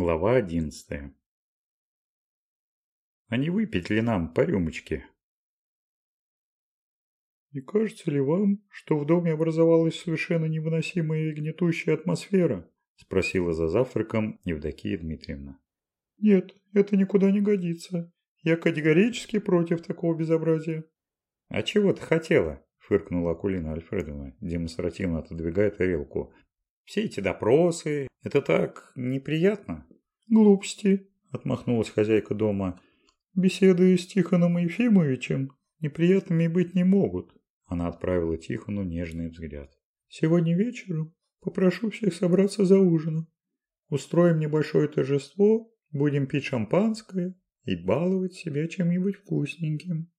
Глава одиннадцатая. А не выпить ли нам по рюмочке? Не кажется ли вам, что в доме образовалась совершенно невыносимая и гнетущая атмосфера? Спросила за завтраком Евдокия Дмитриевна. Нет, это никуда не годится. Я категорически против такого безобразия. А чего ты хотела? Фыркнула Акулина Альфредовна, демонстративно отодвигая тарелку. Все эти допросы, это так неприятно. Глупости, отмахнулась хозяйка дома. Беседы с Тихоном Ефимовичем неприятными быть не могут. Она отправила Тихону нежный взгляд. Сегодня вечером попрошу всех собраться за ужином. Устроим небольшое торжество, будем пить шампанское и баловать себя чем-нибудь вкусненьким.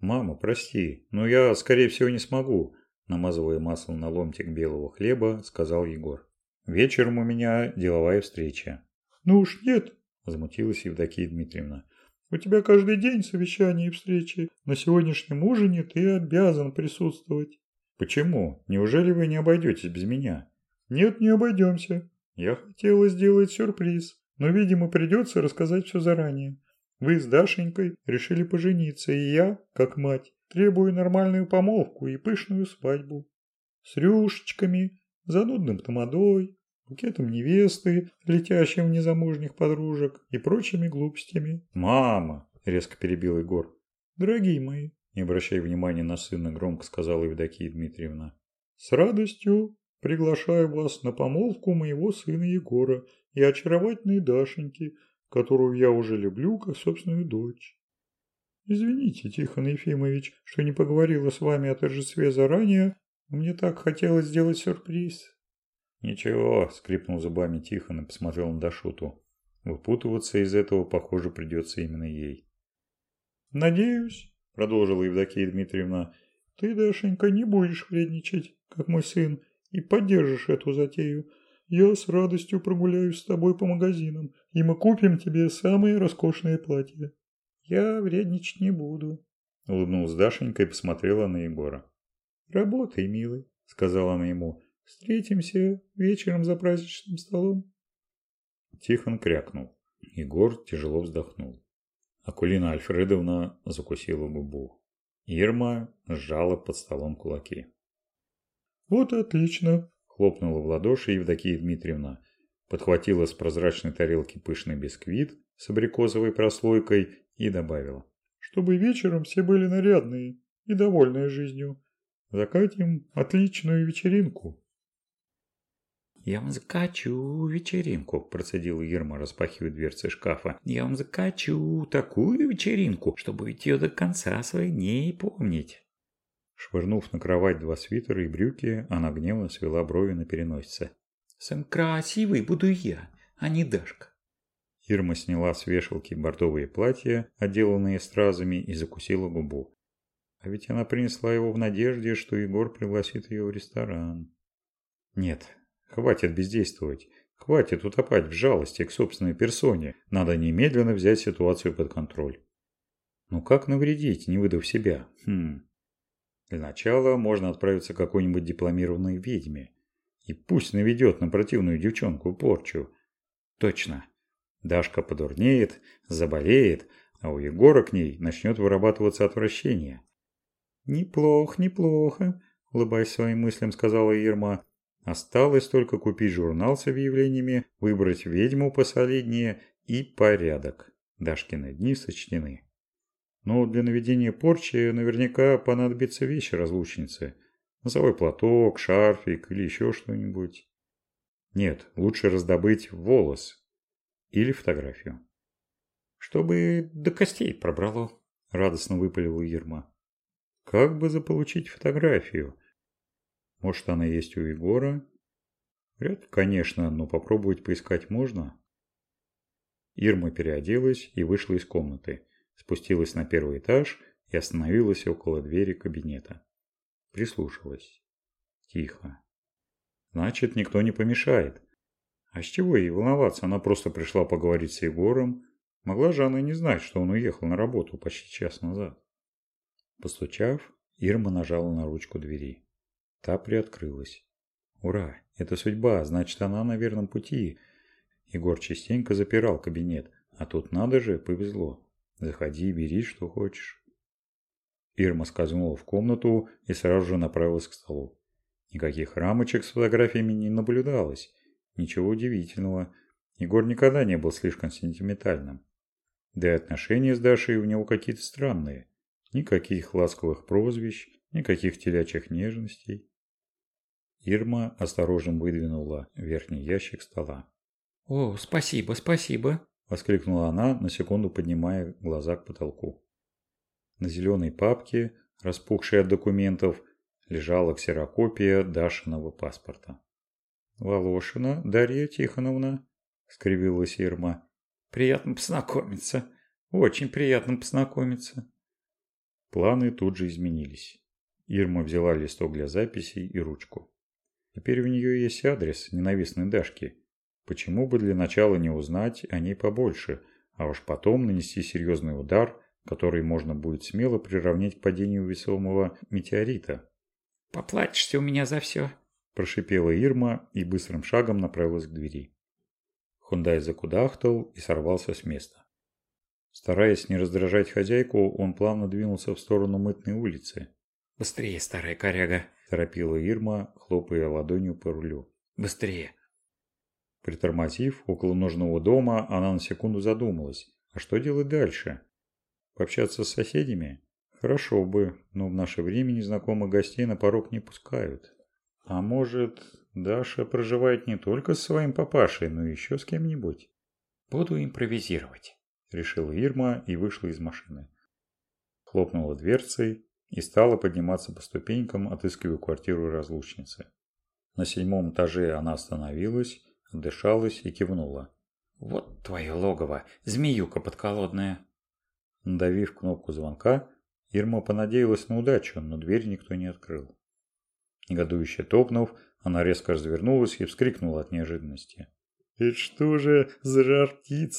«Мама, прости, но я, скорее всего, не смогу намазывая маслом на ломтик белого хлеба, сказал Егор. «Вечером у меня деловая встреча». «Ну уж нет», – возмутилась Евдокия Дмитриевна. «У тебя каждый день совещания и встречи. На сегодняшнем ужине ты обязан присутствовать». «Почему? Неужели вы не обойдетесь без меня?» «Нет, не обойдемся. Я хотела сделать сюрприз, но, видимо, придется рассказать все заранее. Вы с Дашенькой решили пожениться, и я, как мать, Требую нормальную помолвку и пышную свадьбу. С рюшечками, занудным тамадой, букетом невесты, летящим в незамужних подружек и прочими глупостями. «Мама!» – резко перебил Егор. «Дорогие мои!» – не обращая внимания на сына, громко сказала Евдокия Дмитриевна. «С радостью приглашаю вас на помолвку моего сына Егора и очаровательной Дашеньки, которую я уже люблю как собственную дочь. «Извините, Тихон Ефимович, что не поговорила с вами о торжестве заранее. Мне так хотелось сделать сюрприз». «Ничего», – скрипнул зубами Тихон и посмотрел на Дашуту. Выпутываться из этого, похоже, придется именно ей. «Надеюсь», – продолжила Евдокия Дмитриевна, – «ты, Дашенька, не будешь вредничать, как мой сын, и поддержишь эту затею. Я с радостью прогуляюсь с тобой по магазинам, и мы купим тебе самые роскошные платья». «Я вредничать не буду», – улыбнулась Дашенька и посмотрела на Егора. «Работай, милый», – сказала она ему. «Встретимся вечером за праздничным столом». Тихон крякнул. Егор тяжело вздохнул. Акулина Альфредовна закусила губу. Ирма сжала под столом кулаки. «Вот отлично!» – хлопнула в ладоши Евдокия Дмитриевна. Подхватила с прозрачной тарелки пышный бисквит с абрикосовой прослойкой и добавила. «Чтобы вечером все были нарядные и довольные жизнью. Закатим отличную вечеринку». «Я вам закачу вечеринку», – процедила Ерма, распахивая дверцы шкафа. «Я вам закачу такую вечеринку, чтобы ведь ее до конца своих дней помнить». Швырнув на кровать два свитера и брюки, она гневно свела брови на переносице. «Сам красивый буду я, а не Дашка. Ирма сняла с вешалки бордовые платья, отделанные стразами, и закусила губу. А ведь она принесла его в надежде, что Егор пригласит ее в ресторан. Нет, хватит бездействовать. Хватит утопать в жалости к собственной персоне. Надо немедленно взять ситуацию под контроль. Ну как навредить, не выдав себя? Хм. Для начала можно отправиться к какой-нибудь дипломированной ведьме. И пусть наведет на противную девчонку порчу. Точно. Дашка подурнеет, заболеет, а у Егора к ней начнет вырабатываться отвращение. «Неплохо, неплохо», – улыбаясь своим мыслям, сказала Ирма. «Осталось только купить журнал с объявлениями, выбрать ведьму посолиднее и порядок. Дашкины дни сочтены». Но для наведения порчи наверняка понадобится вещи разлучницы. Носовой платок, шарфик или еще что-нибудь. Нет, лучше раздобыть волос, или фотографию. «Чтобы до костей пробрало», – радостно выпалила Ерма. «Как бы заполучить фотографию? Может, она есть у Егора?» «Вряд конечно, но попробовать поискать можно». Ирма переоделась и вышла из комнаты, спустилась на первый этаж и остановилась около двери кабинета. Прислушалась. Тихо. Значит, никто не помешает. А с чего ей волноваться? Она просто пришла поговорить с Егором. Могла же она не знать, что он уехал на работу почти час назад. Постучав, Ирма нажала на ручку двери. Та приоткрылась. Ура, это судьба, значит она на верном пути. Егор частенько запирал кабинет, а тут надо же, повезло. Заходи, бери, что хочешь. Ирма скользнула в комнату и сразу же направилась к столу. Никаких рамочек с фотографиями не наблюдалось. Ничего удивительного. Егор никогда не был слишком сентиментальным. Да и отношения с Дашей у него какие-то странные. Никаких ласковых прозвищ, никаких телячьих нежностей. Ирма осторожно выдвинула верхний ящик стола. «О, спасибо, спасибо!» – воскликнула она, на секунду поднимая глаза к потолку. На зеленой папке, распухшей от документов, лежала ксерокопия Дашиного паспорта. «Волошина Дарья Тихоновна», – скривилась Ирма. «Приятно познакомиться. Очень приятно познакомиться». Планы тут же изменились. Ирма взяла листок для записей и ручку. Теперь у нее есть адрес ненавистной Дашки. Почему бы для начала не узнать о ней побольше, а уж потом нанести серьезный удар, который можно будет смело приравнять к падению весомого метеорита. «Поплатишься у меня за все», – прошипела Ирма и быстрым шагом направилась к двери. Хундай закудахтал и сорвался с места. Стараясь не раздражать хозяйку, он плавно двинулся в сторону мытной улицы. «Быстрее, старая коряга!» – торопила Ирма, хлопая ладонью по рулю. «Быстрее!» Притормозив около нужного дома, она на секунду задумалась. А что делать дальше? Пообщаться с соседями? Хорошо бы, но в наше время незнакомых гостей на порог не пускают. А может, Даша проживает не только с своим папашей, но еще с кем-нибудь? Буду импровизировать решила Ирма и вышла из машины. Хлопнула дверцей и стала подниматься по ступенькам, отыскивая квартиру разлучницы. На седьмом этаже она остановилась, отдышалась и кивнула. «Вот твое логово, змеюка подколодная!» Надавив кнопку звонка, Ирма понадеялась на удачу, но дверь никто не открыл. Негодующе топнув, она резко развернулась и вскрикнула от неожиданности. «Это что же за жар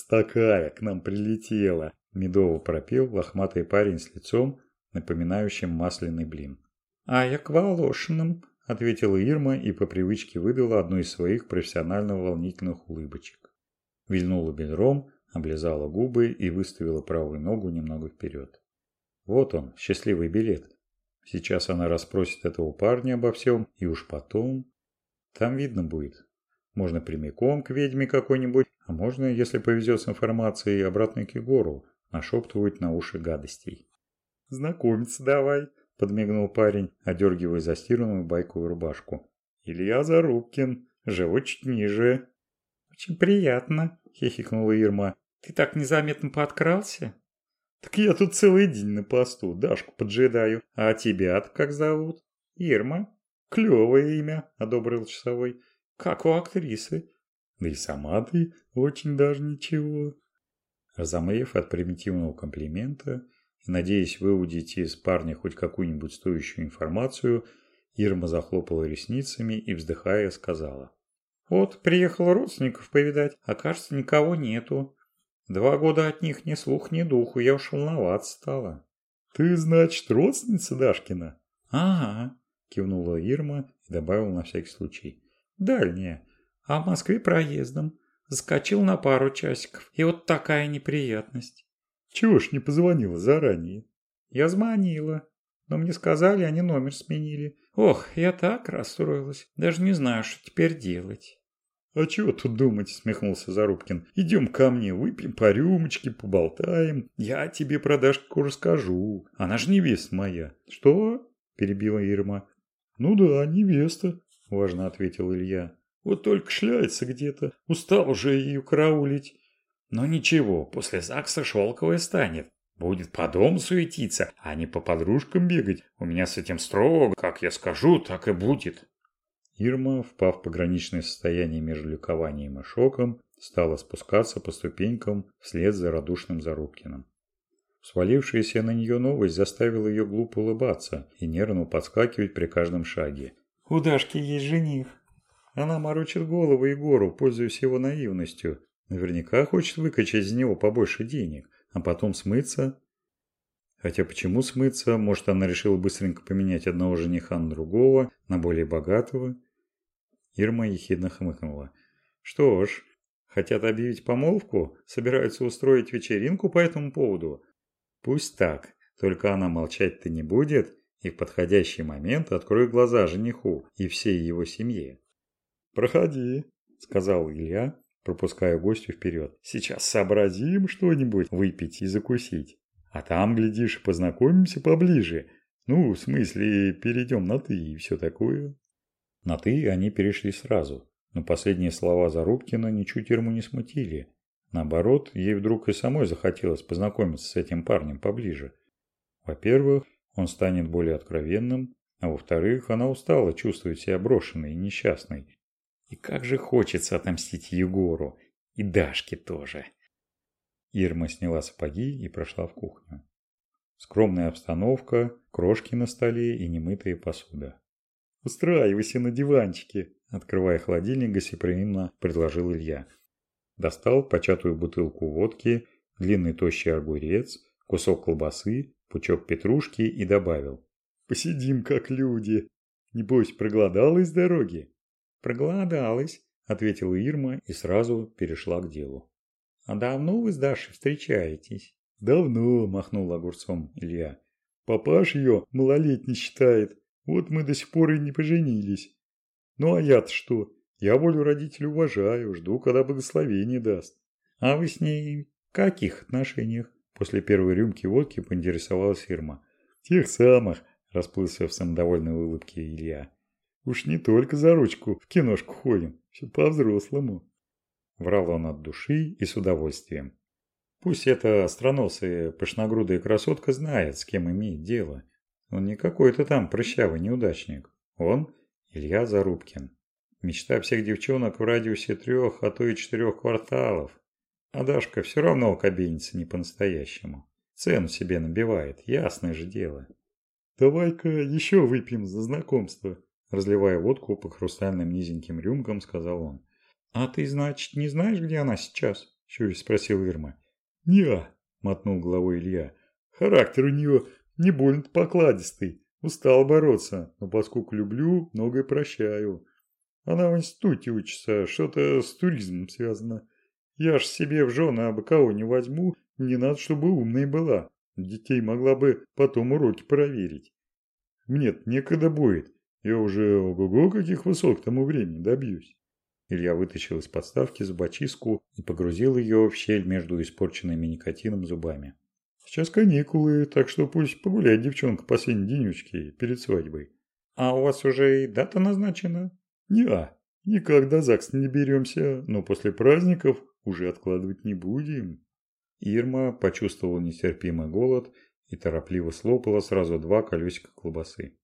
такая к нам прилетела?» Медово пропел лохматый парень с лицом, напоминающим масляный блин. «А я к Волошиным», – ответила Ирма и по привычке выдала одну из своих профессионально волнительных улыбочек. Вильнула бедром, облизала губы и выставила правую ногу немного вперед. Вот он, счастливый билет. Сейчас она расспросит этого парня обо всем, и уж потом... Там видно будет, можно прямиком к ведьме какой-нибудь, а можно, если повезет с информацией, обратно к Егору, нашептывать на уши гадостей. «Знакомиться давай», – подмигнул парень, одергивая застиранную байковую рубашку. «Илья Зарубкин, живу чуть ниже». «Очень приятно», – хихикнула Ирма. «Ты так незаметно подкрался?» «Так я тут целый день на посту, Дашку поджидаю. А тебя-то как зовут?» «Ирма». «Клевое имя», – одобрил часовой как у актрисы. Да и сама ты очень даже ничего. Разомлев от примитивного комплимента и надеясь выудить из парня хоть какую-нибудь стоящую информацию, Ирма захлопала ресницами и, вздыхая, сказала. «Вот, приехал родственников повидать, а кажется, никого нету. Два года от них ни слух, ни духу, я уж волноваться стала». «Ты, значит, родственница Дашкина?» «Ага», – кивнула Ирма и добавила на всякий случай. Дальняя. А в Москве проездом. Заскочил на пару часиков. И вот такая неприятность. Чего ж не позвонила заранее? Я звонила. Но мне сказали, они номер сменили. Ох, я так расстроилась. Даже не знаю, что теперь делать. «А чего тут думать?» – смехнулся Зарубкин. «Идем ко мне, выпьем по рюмочке, поболтаем. Я тебе про Дашку расскажу. Она же невеста моя». «Что?» – перебила Ирма. «Ну да, невеста важно ответил Илья. Вот только шляется где-то. Устал уже ее караулить. Но ничего, после ЗАГСа шелковая станет. Будет по дому суетиться, а не по подружкам бегать. У меня с этим строго. Как я скажу, так и будет. Ирма, впав в пограничное состояние между ликованием и шоком, стала спускаться по ступенькам вслед за радушным Зарубкиным. Свалившаяся на нее новость заставила ее глупо улыбаться и нервно подскакивать при каждом шаге. У Дашки есть жених. Она морочит голову Егору, пользуясь его наивностью. Наверняка хочет выкачать из него побольше денег, а потом смыться. Хотя почему смыться? Может, она решила быстренько поменять одного жениха на другого, на более богатого? Ирма ехидно хмыкнула. Что ж, Хотят объявить помолвку? Собираются устроить вечеринку по этому поводу? Пусть так, только она молчать-то не будет и в подходящий момент откроет глаза жениху и всей его семье. «Проходи», – сказал Илья, пропуская гостю вперед. «Сейчас сообразим что-нибудь выпить и закусить. А там, глядишь, познакомимся поближе. Ну, в смысле, перейдем на «ты» и все такое». На «ты» они перешли сразу, но последние слова Зарубкина ничуть Ирму не смутили. Наоборот, ей вдруг и самой захотелось познакомиться с этим парнем поближе. Во-первых, он станет более откровенным, а во-вторых, она устала чувствовать себя брошенной и несчастной. И как же хочется отомстить Егору. И Дашке тоже. Ирма сняла сапоги и прошла в кухню. Скромная обстановка, крошки на столе и немытая посуда. «Устраивайся на диванчике», – открывая холодильник, гостеприимно предложил Илья. Достал початую бутылку водки, длинный тощий огурец, кусок колбасы, пучок петрушки и добавил. «Посидим как люди. Небось, проголодалась с дороги?» «Проголодалась», – ответила Ирма и сразу перешла к делу. «А давно вы с Дашей встречаетесь?» «Давно», – махнул огурцом Илья. «Папаш ее малолетний считает. Вот мы до сих пор и не поженились. Ну а я-то что? Я волю родителей уважаю, жду, когда благословение даст». «А вы с ней в каких отношениях?» После первой рюмки водки поинтересовалась Ирма. «Тех самых», – расплылся в самодовольной улыбке Илья. Уж не только за ручку в киношку ходим, все по-взрослому. Врал он от души и с удовольствием. Пусть эта остроносая пышногрудая красотка знает, с кем имеет дело. Он не какой-то там прыщавый неудачник. Он Илья Зарубкин. Мечта всех девчонок в радиусе трех, а то и четырех кварталов. А Дашка все равно алкобенится не по-настоящему. Цену себе набивает, ясное же дело. «Давай-ка еще выпьем за знакомство», Разливая водку по хрустальным низеньким рюмкам, сказал он. «А ты, значит, не знаешь, где она сейчас?» – чуть спросил Ирма. «Не-а», мотнул головой Илья. «Характер у нее не больно покладистый. Устал бороться, но поскольку люблю, многое прощаю. Она в институте учится, что-то с туризмом связано. Я ж себе в жены абы кого не возьму, не надо, чтобы умной была. Детей могла бы потом уроки проверить. мне некогда будет. Я уже ого-го каких высот к тому времени добьюсь. Илья вытащил из подставки зубочистку и погрузил ее в щель между испорченными никотином зубами. Сейчас каникулы, так что пусть погуляет девчонка последние денечки перед свадьбой. А у вас уже и дата назначена? Не-а, никак до ЗАГСа не беремся, но после праздников уже откладывать не будем. Ирма почувствовала нестерпимый голод и торопливо слопала сразу два колесика колбасы.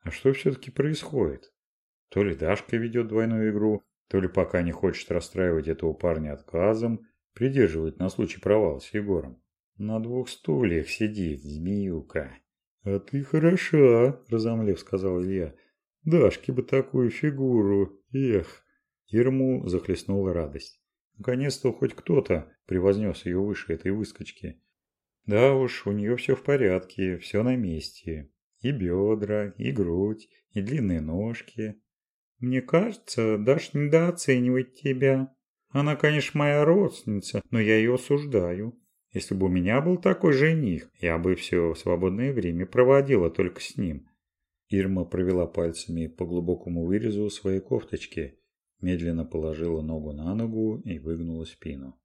А что все-таки происходит? То ли Дашка ведет двойную игру, то ли пока не хочет расстраивать этого парня отказом, придерживает на случай провала с Егором. На двух стульях сидит змеюка. «А ты хороша», – разомлев сказал Илья. «Дашке бы такую фигуру, эх». Ерму захлестнула радость. Наконец-то хоть кто-то превознес ее выше этой выскочки. Да уж, у нее все в порядке, все на месте. И бедра, и грудь, и длинные ножки. Мне кажется, Даш недооценивает тебя. Она, конечно, моя родственница, но я ее осуждаю. Если бы у меня был такой жених, я бы все свободное время проводила только с ним. Ирма провела пальцами по глубокому вырезу своей кофточки, медленно положила ногу на ногу и выгнула спину.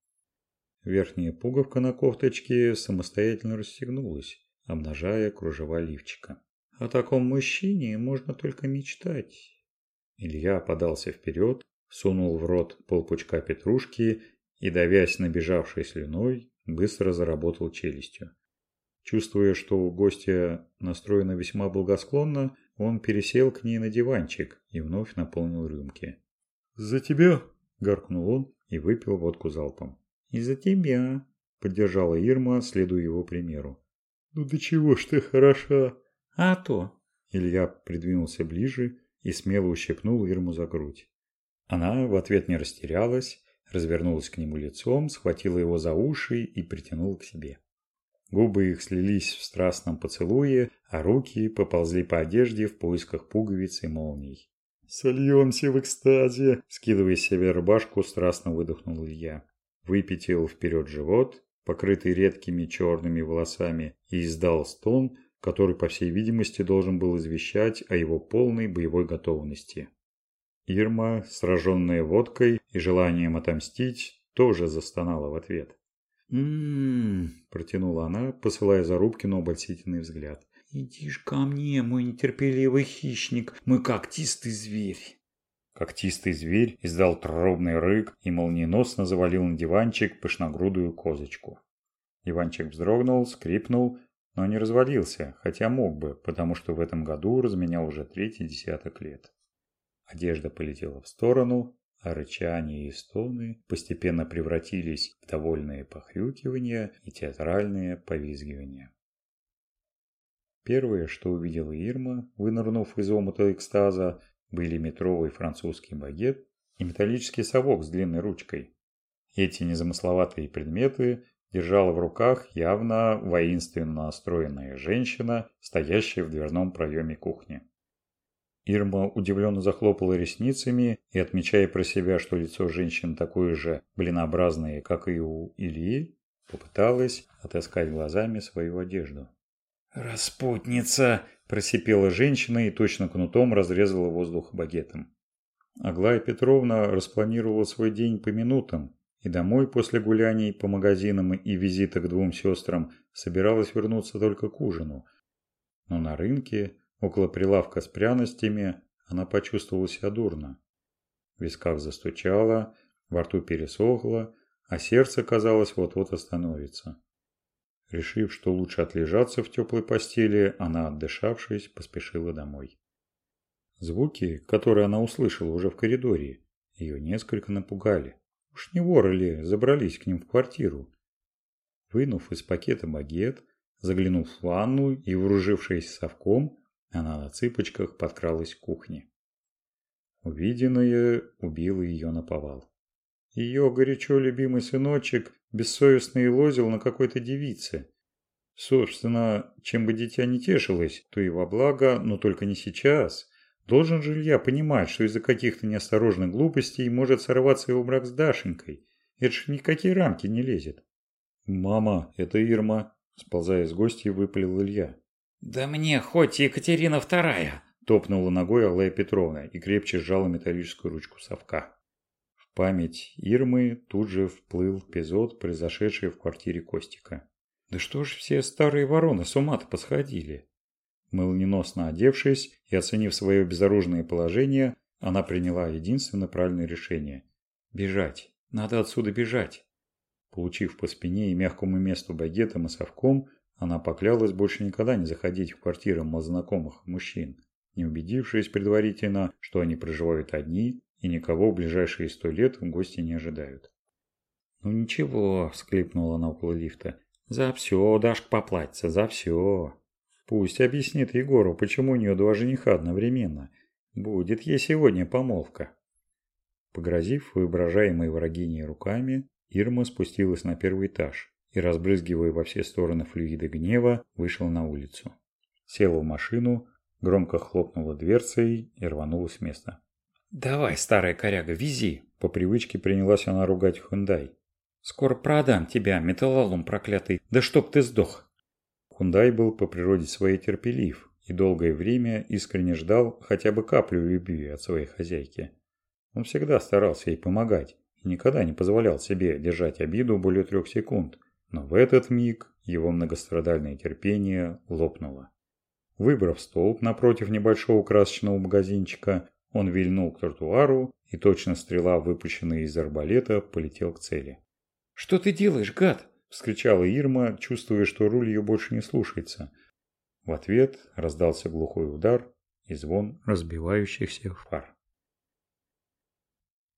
Верхняя пуговка на кофточке самостоятельно расстегнулась, обнажая кружева лифчика. О таком мужчине можно только мечтать. Илья подался вперед, сунул в рот полпучка петрушки и, давясь набежавшей слюной, быстро заработал челюстью. Чувствуя, что у гостя настроена весьма благосклонно, он пересел к ней на диванчик и вновь наполнил рюмки. «За тебя!» – гаркнул он и выпил водку залпом. «И за тебя!» – поддержала Ирма, следуя его примеру. «Ну до чего ж ты хороша!» «А то!» Илья придвинулся ближе и смело ущипнул Ирму за грудь. Она в ответ не растерялась, развернулась к нему лицом, схватила его за уши и притянула к себе. Губы их слились в страстном поцелуе, а руки поползли по одежде в поисках пуговиц и молний. Сольемся в экстазе!» Скидывая с себя рубашку, страстно выдохнул Илья. Выпятил вперед живот, покрытый редкими черными волосами, и издал стон, который, по всей видимости, должен был извещать о его полной боевой готовности. Ирма, сраженная водкой и желанием отомстить, тоже застонала в ответ. «М-м-м», протянула она, посылая Зарубкину обольстительный взгляд. «Иди ж ко мне, мой нетерпеливый хищник, мой когтистый зверь!» Когтистый зверь издал трубный рык и молниеносно завалил на диванчик пышногрудую козочку. Диванчик вздрогнул, скрипнул, но не развалился, хотя мог бы, потому что в этом году разменял уже третий десяток лет. Одежда полетела в сторону, а рычание и стоны постепенно превратились в довольные похрюкивания и театральные повизгивания. Первое, что увидела Ирма, вынырнув из омута экстаза, были метровый французский багет и металлический совок с длинной ручкой. Эти незамысловатые предметы держала в руках явно воинственно настроенная женщина, стоящая в дверном проеме кухни. Ирма удивленно захлопала ресницами и, отмечая про себя, что лицо женщины такое же блинообразное, как и у Ильи, попыталась отыскать глазами свою одежду. «Распутница!» – просипела женщина и точно кнутом разрезала воздух багетом. Аглая Петровна распланировала свой день по минутам и домой после гуляний по магазинам и визита к двум сестрам собиралась вернуться только к ужину. Но на рынке Около прилавка с пряностями она почувствовала себя дурно. В висках застучало, во рту пересохло, а сердце, казалось, вот-вот остановится. Решив, что лучше отлежаться в теплой постели, она, отдышавшись, поспешила домой. Звуки, которые она услышала уже в коридоре, ее несколько напугали. Уж не воры ли забрались к ним в квартиру? Вынув из пакета багет, заглянув в ванну и, вооружившись совком, она на цыпочках подкралась к кухне. Увиденное убило ее на повал. Ее горячо любимый сыночек бессовестно лозил на какой-то девице. Собственно, чем бы дитя не тешилось, то и во благо, но только не сейчас. Должен же Илья понимать, что из-за каких-то неосторожных глупостей может сорваться его брак с Дашенькой. Это ж никакие рамки не лезет. «Мама, это Ирма», – сползая с гостей, выпалил Илья. «Да мне хоть Екатерина вторая!» Топнула ногой Аллая Петровна и крепче сжала металлическую ручку совка. В память Ирмы тут же вплыл эпизод, произошедший в квартире Костика. Да что ж все старые вороны с ума-то посходили? Молниеносно одевшись и оценив свое безоружное положение, она приняла единственно правильное решение – бежать. Надо отсюда бежать. Получив по спине и мягкому месту багетом и совком, она поклялась больше никогда не заходить в квартиры малознакомых мужчин, не убедившись предварительно, что они проживают одни и никого в ближайшие сто лет в гости не ожидают. «Ну ничего», – всклипнула она около лифта. «За все дашь поплатиться, за все». Пусть объяснит Егору, почему у нее два жениха одновременно. Будет ей сегодня помолвка. Погрозив воображаемой врагиней руками, Ирма спустилась на первый этаж и, разбрызгивая во все стороны флюиды гнева, вышел на улицу. Села в машину, громко хлопнула дверцей и рванула с места. «Давай, старая коряга, вези!» По привычке принялась она ругать Хундай. «Скоро продам тебя, металлолом проклятый, да чтоб ты сдох!» Хундай был по природе своей терпелив и долгое время искренне ждал хотя бы каплю любви от своей хозяйки. Он всегда старался ей помогать и никогда не позволял себе держать обиду более трех секунд – но в этот миг его многострадальное терпение лопнуло. Выбрав столб напротив небольшого красочного магазинчика, он вильнул к тротуару, и точно стрела, выпущенная из арбалета, полетел к цели. «Что ты делаешь, гад?» – вскричала Ирма, чувствуя, что руль ее больше не слушается. В ответ раздался глухой удар и звон разбивающихся фар.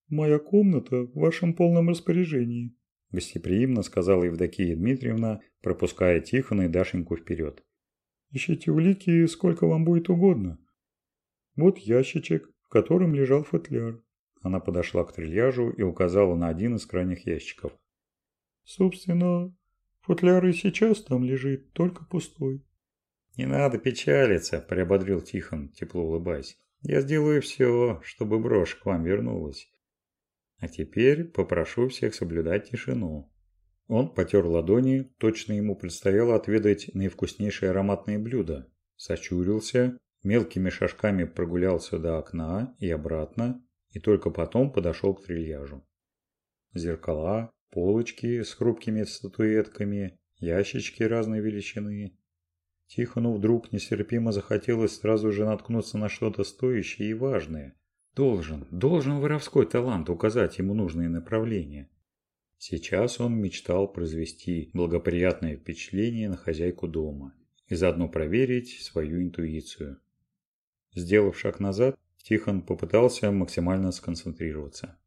«Моя комната в вашем полном распоряжении», – гостеприимно сказала Евдокия Дмитриевна, пропуская Тихона и Дашеньку вперед. «Ищите улики сколько вам будет угодно. Вот ящичек, в котором лежал футляр». Она подошла к трильяжу и указала на один из крайних ящиков. «Собственно, футляр и сейчас там лежит, только пустой». «Не надо печалиться», – приободрил Тихон, тепло улыбаясь. Я сделаю все, чтобы брошь к вам вернулась. А теперь попрошу всех соблюдать тишину. Он потер ладони, точно ему предстояло отведать наивкуснейшие ароматные блюда. Сочурился, мелкими шажками прогулялся до окна и обратно, и только потом подошел к трильяжу. Зеркала, полочки с хрупкими статуэтками, ящички разной величины. Тихону вдруг нестерпимо захотелось сразу же наткнуться на что-то стоящее и важное. Должен, должен воровской талант указать ему нужные направления. Сейчас он мечтал произвести благоприятное впечатление на хозяйку дома и заодно проверить свою интуицию. Сделав шаг назад, Тихон попытался максимально сконцентрироваться.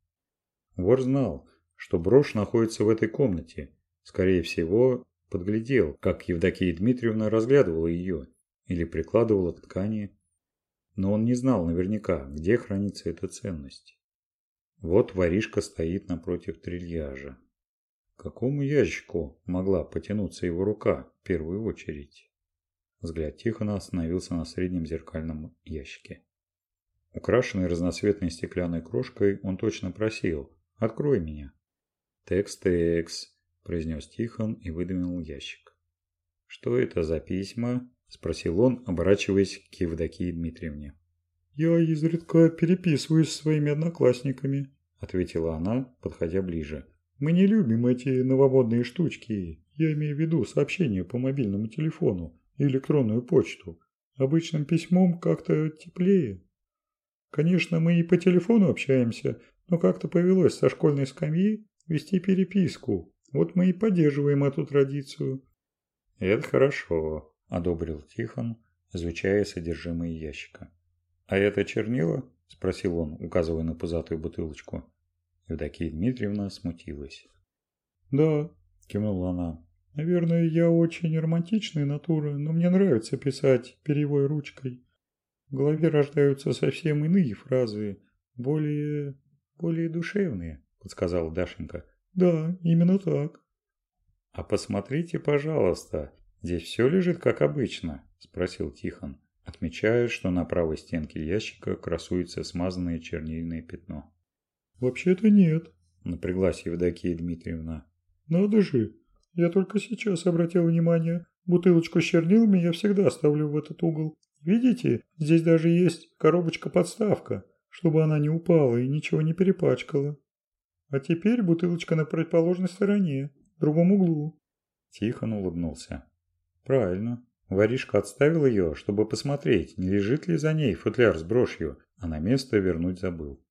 Вор знал, что брошь находится в этой комнате. Скорее всего, подглядел, как Евдокия Дмитриевна разглядывала ее или прикладывала к ткани. Но он не знал наверняка, где хранится эта ценность. Вот воришка стоит напротив трильяжа. К какому ящику могла потянуться его рука в первую очередь? Взгляд Тихона остановился на среднем зеркальном ящике. Украшенный разноцветной стеклянной крошкой, он точно просил «Открой меня». «Текс-текс», – произнес Тихон и выдвинул ящик. «Что это за письма?» – спросил он, оборачиваясь к Евдокии Дмитриевне. «Я изредка переписываюсь с своими одноклассниками», – ответила она, подходя ближе. Мы не любим эти новомодные штучки. Я имею в виду сообщения по мобильному телефону и электронную почту. Обычным письмом как-то теплее. Конечно, мы и по телефону общаемся, но как-то повелось со школьной скамьи вести переписку. Вот мы и поддерживаем эту традицию. «Это хорошо», – одобрил Тихон, изучая содержимое ящика. «А это чернила?» – спросил он, указывая на пузатую бутылочку. Евдокия Дмитриевна смутилась. «Да», – кивнула она. «Наверное, я очень романтичная натура, но мне нравится писать перьевой ручкой. В голове рождаются совсем иные фразы, более... более душевные», – подсказала Дашенька. «Да, именно так». «А посмотрите, пожалуйста, здесь все лежит как обычно», – спросил Тихон, отмечая, что на правой стенке ящика красуется смазанное чернильное пятно. «Вообще-то нет», – напряглась Евдокия Дмитриевна. «Надо же! Я только сейчас обратил внимание. Бутылочку с чернилами я всегда ставлю в этот угол. Видите, здесь даже есть коробочка-подставка, чтобы она не упала и ничего не перепачкала. А теперь бутылочка на противоположной стороне, в другом углу». Тихон улыбнулся. «Правильно. Воришка отставил ее, чтобы посмотреть, не лежит ли за ней футляр с брошью, а на место вернуть забыл.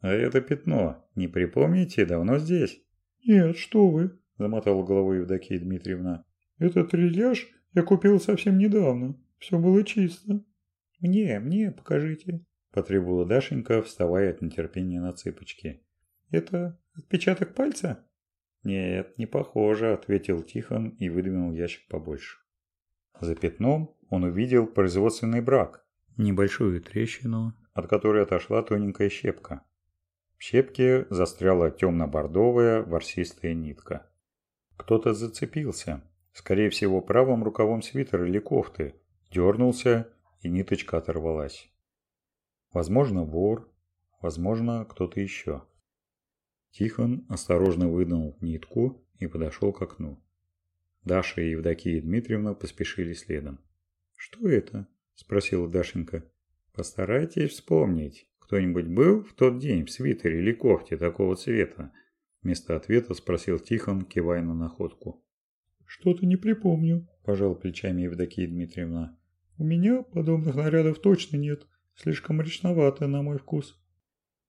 «А это пятно, не припомните, давно здесь?» «Нет, что вы», – замотала головой Евдокия Дмитриевна. «Этот рельяж я купил совсем недавно. Все было чисто». «Мне, мне покажите», – потребовала Дашенька, вставая от нетерпения на цыпочки. «Это отпечаток пальца?» «Нет, не похоже», – ответил Тихон и выдвинул ящик побольше. За пятном он увидел производственный брак, небольшую трещину, от которой отошла тоненькая щепка. В щепке застряла темно-бордовая ворсистая нитка. Кто-то зацепился, скорее всего правым рукавом свитера или кофты, дернулся и ниточка оторвалась. Возможно вор, возможно кто-то еще. Тихон осторожно вынул нитку и подошел к окну. Даша и Евдокия Дмитриевна поспешили следом. «Что это?» – спросила Дашенька. «Постарайтесь вспомнить. «Кто-нибудь был в тот день в свитере или кофте такого цвета?» Вместо ответа спросил Тихон, кивая на находку. «Что-то не припомню», – пожал плечами Евдокия Дмитриевна. «У меня подобных нарядов точно нет. Слишком мрачновато на мой вкус».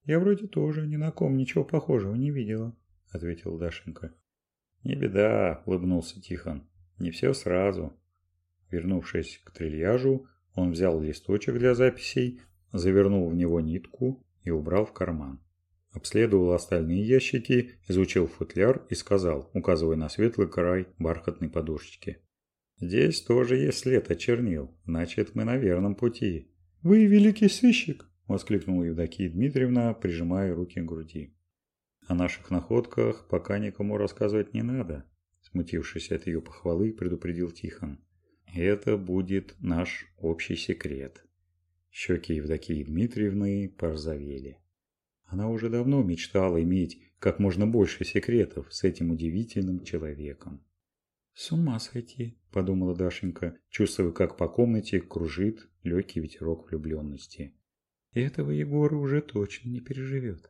«Я вроде тоже ни на ком ничего похожего не видела», – ответил Дашенька. «Не беда», – улыбнулся Тихон. «Не все сразу». Вернувшись к трильяжу, он взял листочек для записей завернул в него нитку и убрал в карман. Обследовал остальные ящики, изучил футляр и сказал, указывая на светлый край бархатной подушечки. «Здесь тоже есть след от чернил, значит, мы на верном пути». «Вы великий сыщик!» – воскликнула Евдокия Дмитриевна, прижимая руки к груди. «О наших находках пока никому рассказывать не надо», – смутившись от ее похвалы, предупредил Тихон. «Это будет наш общий секрет». Щеки Евдокии Дмитриевны порозовели. Она уже давно мечтала иметь как можно больше секретов с этим удивительным человеком. «С ума сойти», – подумала Дашенька, чувствуя, как по комнате кружит легкий ветерок влюбленности. Этого Егора уже точно не переживет.